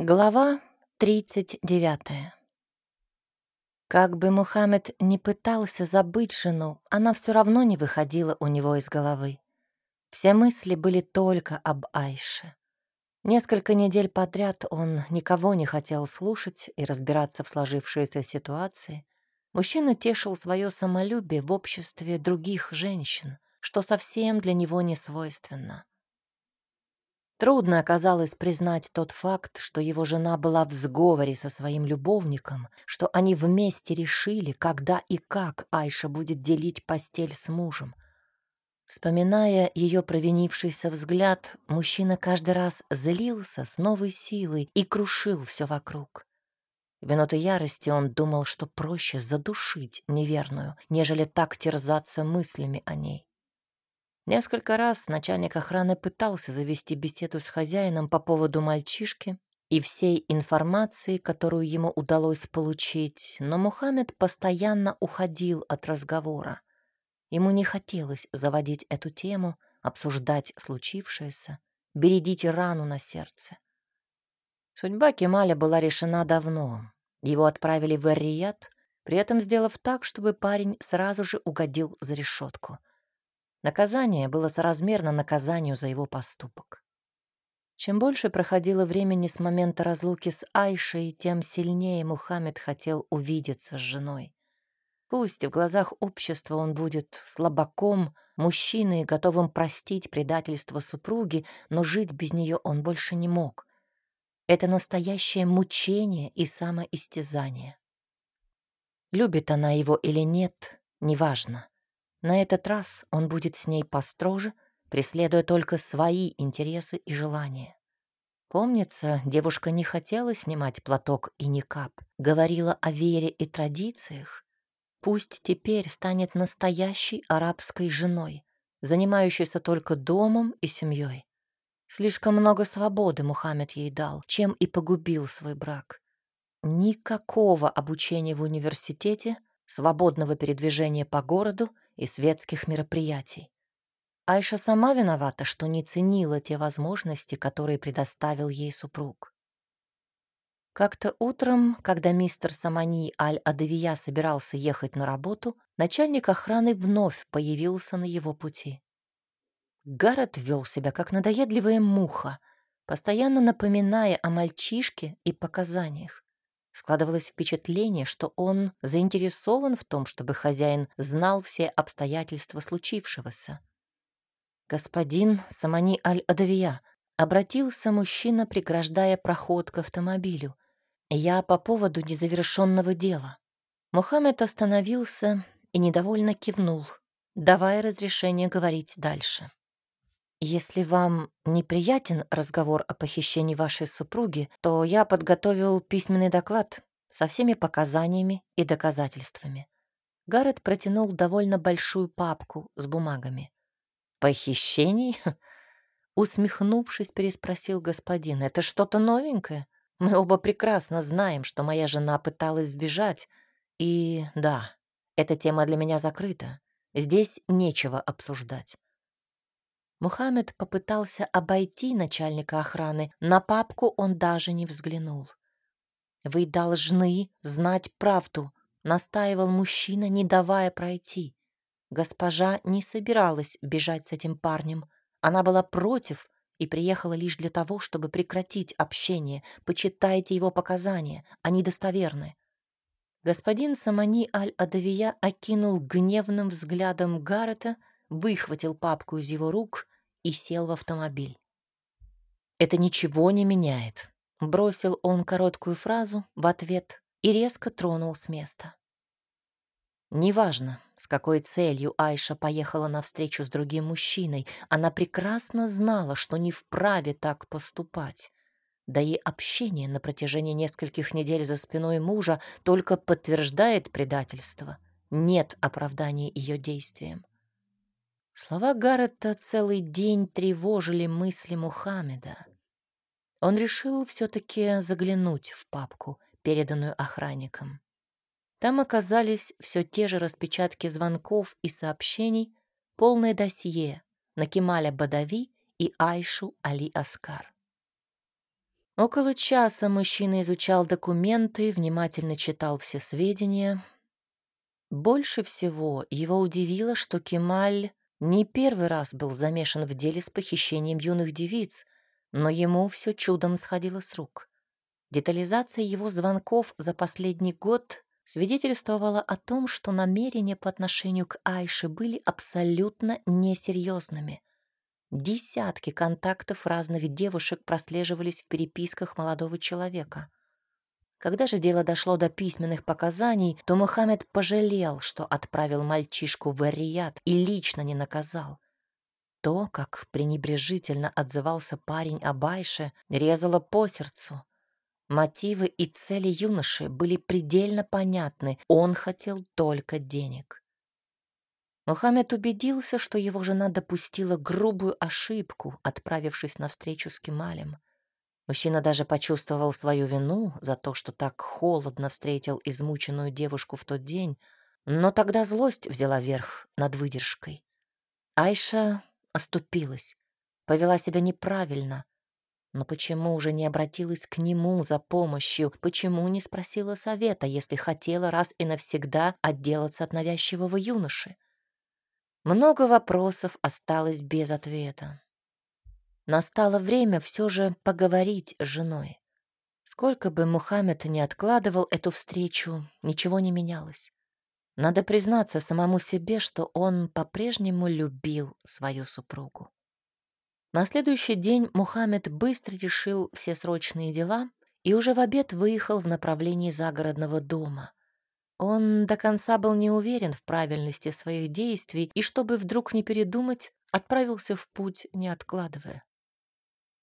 Глава 39. Как бы Мухаммед не пытался забыть жену, она все равно не выходила у него из головы. Все мысли были только об Айше. Несколько недель подряд он никого не хотел слушать и разбираться в сложившейся ситуации. Мужчина тешил свое самолюбие в обществе других женщин, что совсем для него не свойственно. Трудно оказалось признать тот факт, что его жена была в сговоре со своим любовником, что они вместе решили, когда и как Айша будет делить постель с мужем. Вспоминая ее провинившийся взгляд, мужчина каждый раз злился с новой силой и крушил все вокруг. В минуты ярости он думал, что проще задушить неверную, нежели так терзаться мыслями о ней. Несколько раз начальник охраны пытался завести беседу с хозяином по поводу мальчишки и всей информации, которую ему удалось получить, но Мухаммед постоянно уходил от разговора. Ему не хотелось заводить эту тему, обсуждать случившееся, бередить рану на сердце. Судьба Кемаля была решена давно. Его отправили в Эр-Рияд, при этом сделав так, чтобы парень сразу же угодил за решетку — Наказание было соразмерно наказанию за его поступок. Чем больше проходило времени с момента разлуки с Айшей, тем сильнее Мухаммед хотел увидеться с женой. Пусть в глазах общества он будет слабаком, мужчиной, готовым простить предательство супруги, но жить без нее он больше не мог. Это настоящее мучение и самоистязание. Любит она его или нет, неважно. На этот раз он будет с ней построже, преследуя только свои интересы и желания. Помнится, девушка не хотела снимать платок и никап, говорила о вере и традициях. Пусть теперь станет настоящей арабской женой, занимающейся только домом и семьей. Слишком много свободы Мухаммед ей дал, чем и погубил свой брак. Никакого обучения в университете, свободного передвижения по городу и светских мероприятий. Айша сама виновата, что не ценила те возможности, которые предоставил ей супруг. Как-то утром, когда мистер Самани Аль-Адавия собирался ехать на работу, начальник охраны вновь появился на его пути. Гаррет вел себя как надоедливая муха, постоянно напоминая о мальчишке и показаниях. Складывалось впечатление, что он заинтересован в том, чтобы хозяин знал все обстоятельства случившегося. «Господин Самани Аль-Адавия», — обратился мужчина, преграждая проход к автомобилю. «Я по поводу незавершенного дела». Мухаммед остановился и недовольно кивнул, давая разрешение говорить дальше. «Если вам неприятен разговор о похищении вашей супруги, то я подготовил письменный доклад со всеми показаниями и доказательствами». Гаррет протянул довольно большую папку с бумагами. «Похищений?» Усмехнувшись, переспросил господин. «Это что-то новенькое? Мы оба прекрасно знаем, что моя жена пыталась сбежать. И да, эта тема для меня закрыта. Здесь нечего обсуждать. Мухаммед попытался обойти начальника охраны, на папку он даже не взглянул. «Вы должны знать правду», — настаивал мужчина, не давая пройти. Госпожа не собиралась бежать с этим парнем. Она была против и приехала лишь для того, чтобы прекратить общение. Почитайте его показания, они достоверны. Господин Самани Аль-Адавия окинул гневным взглядом Гаррета, выхватил папку из его рук и сел в автомобиль. «Это ничего не меняет», — бросил он короткую фразу в ответ и резко тронул с места. Неважно, с какой целью Айша поехала на встречу с другим мужчиной, она прекрасно знала, что не вправе так поступать. Да и общение на протяжении нескольких недель за спиной мужа только подтверждает предательство. Нет оправдания ее действиям. Слова Гаррета целый день тревожили мысли Мухаммеда. Он решил все-таки заглянуть в папку, переданную охранникам. Там оказались все те же распечатки звонков и сообщений, полное досье на Кемаля Бадави и Айшу Али Аскар. Около часа мужчина изучал документы, внимательно читал все сведения. Больше всего его удивило, что Кемаль не первый раз был замешан в деле с похищением юных девиц, но ему все чудом сходило с рук. Детализация его звонков за последний год свидетельствовала о том, что намерения по отношению к Айше были абсолютно несерьезными. Десятки контактов разных девушек прослеживались в переписках молодого человека. Когда же дело дошло до письменных показаний, то Мухаммед пожалел, что отправил мальчишку в Арият и лично не наказал. То, как пренебрежительно отзывался парень об Айше, резало по сердцу. Мотивы и цели юноши были предельно понятны, он хотел только денег. Мухаммед убедился, что его жена допустила грубую ошибку, отправившись на встречу с Кемалем. Мужчина даже почувствовал свою вину за то, что так холодно встретил измученную девушку в тот день, но тогда злость взяла верх над выдержкой. Айша оступилась, повела себя неправильно. Но почему уже не обратилась к нему за помощью? Почему не спросила совета, если хотела раз и навсегда отделаться от навязчивого юноши? Много вопросов осталось без ответа. Настало время все же поговорить с женой. Сколько бы Мухаммед не откладывал эту встречу, ничего не менялось. Надо признаться самому себе, что он по-прежнему любил свою супругу. На следующий день Мухаммед быстро решил все срочные дела и уже в обед выехал в направлении загородного дома. Он до конца был не уверен в правильности своих действий и, чтобы вдруг не передумать, отправился в путь, не откладывая.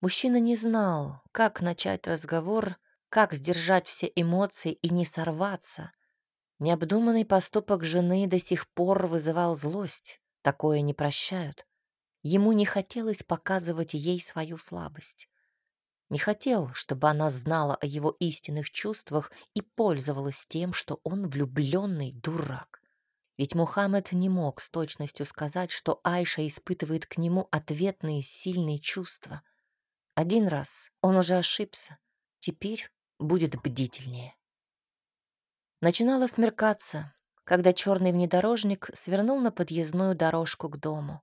Мужчина не знал, как начать разговор, как сдержать все эмоции и не сорваться. Необдуманный поступок жены до сих пор вызывал злость, такое не прощают. Ему не хотелось показывать ей свою слабость. Не хотел, чтобы она знала о его истинных чувствах и пользовалась тем, что он влюбленный дурак. Ведь Мухаммед не мог с точностью сказать, что Айша испытывает к нему ответные сильные чувства. Один раз он уже ошибся, теперь будет бдительнее. Начинало смеркаться, когда черный внедорожник свернул на подъездную дорожку к дому.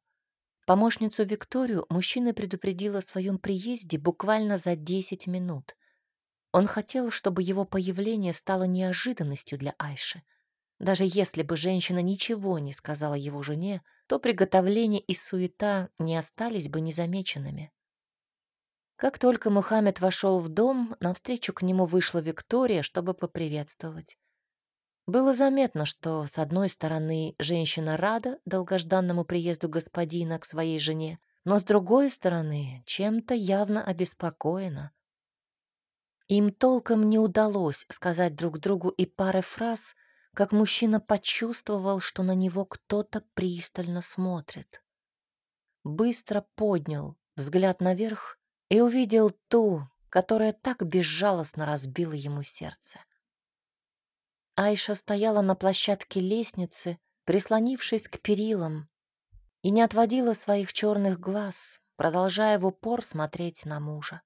Помощницу Викторию мужчина предупредил о своем приезде буквально за 10 минут. Он хотел, чтобы его появление стало неожиданностью для Айши. Даже если бы женщина ничего не сказала его жене, то приготовление и суета не остались бы незамеченными. Как только Мухаммед вошел в дом, навстречу к нему вышла Виктория, чтобы поприветствовать. Было заметно, что, с одной стороны, женщина рада долгожданному приезду господина к своей жене, но с другой стороны, чем-то явно обеспокоена. Им толком не удалось сказать друг другу и пары фраз, как мужчина почувствовал, что на него кто-то пристально смотрит. Быстро поднял взгляд наверх и увидел ту, которая так безжалостно разбила ему сердце. Айша стояла на площадке лестницы, прислонившись к перилам, и не отводила своих черных глаз, продолжая в упор смотреть на мужа.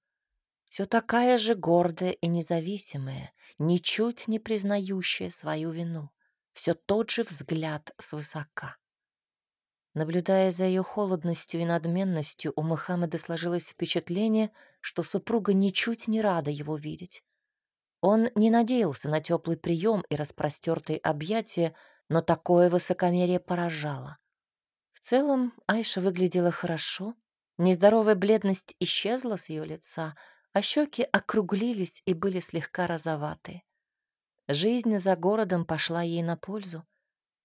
Все такая же гордая и независимая, ничуть не признающая свою вину. Все тот же взгляд свысока. Наблюдая за ее холодностью и надменностью, у Мухаммеда сложилось впечатление, что супруга ничуть не рада его видеть. Он не надеялся на теплый прием и распростертые объятия, но такое высокомерие поражало. В целом Айша выглядела хорошо, нездоровая бледность исчезла с ее лица, а щеки округлились и были слегка розоватые. Жизнь за городом пошла ей на пользу.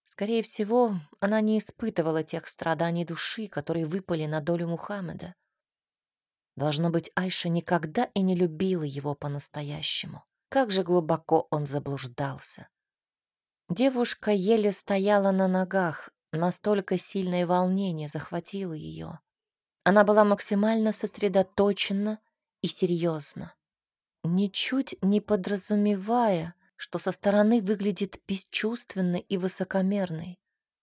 Скорее всего, она не испытывала тех страданий души, которые выпали на долю Мухаммеда. Должно быть, Айша никогда и не любила его по-настоящему. Как же глубоко он заблуждался. Девушка еле стояла на ногах, настолько сильное волнение захватило ее. Она была максимально сосредоточена и серьезна, ничуть не подразумевая, что со стороны выглядит бесчувственной и высокомерной.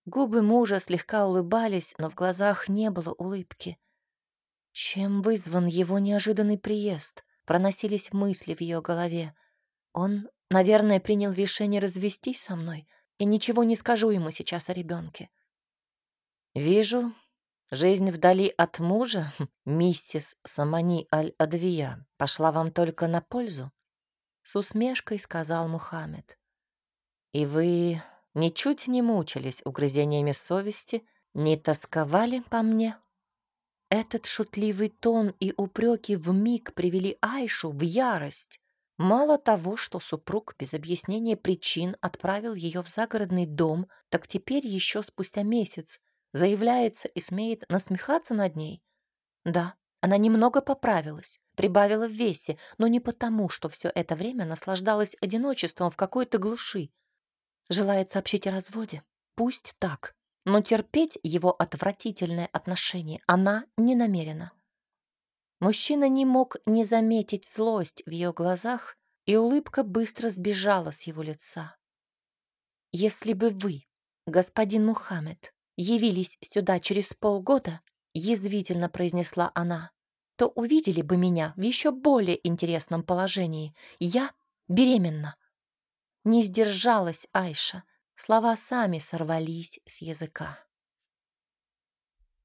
Губы мужа слегка улыбались, но в глазах не было улыбки. Чем вызван его неожиданный приезд? проносились мысли в ее голове. Он, наверное, принял решение развестись со мной, и ничего не скажу ему сейчас о ребенке. «Вижу, жизнь вдали от мужа, миссис Самани Аль-Адвия, пошла вам только на пользу?» С усмешкой сказал Мухаммед. «И вы ничуть не мучились угрызениями совести, не тосковали по мне?» Этот шутливый тон и упреки вмиг привели Айшу в ярость. Мало того, что супруг без объяснения причин отправил ее в загородный дом, так теперь еще спустя месяц заявляется и смеет насмехаться над ней. Да, она немного поправилась, прибавила в весе, но не потому, что все это время наслаждалась одиночеством в какой-то глуши. Желает сообщить о разводе? Пусть так но терпеть его отвратительное отношение она не намерена. Мужчина не мог не заметить злость в ее глазах, и улыбка быстро сбежала с его лица. «Если бы вы, господин Мухаммед, явились сюда через полгода, язвительно произнесла она, то увидели бы меня в еще более интересном положении. Я беременна. Не сдержалась Айша, Слова сами сорвались с языка.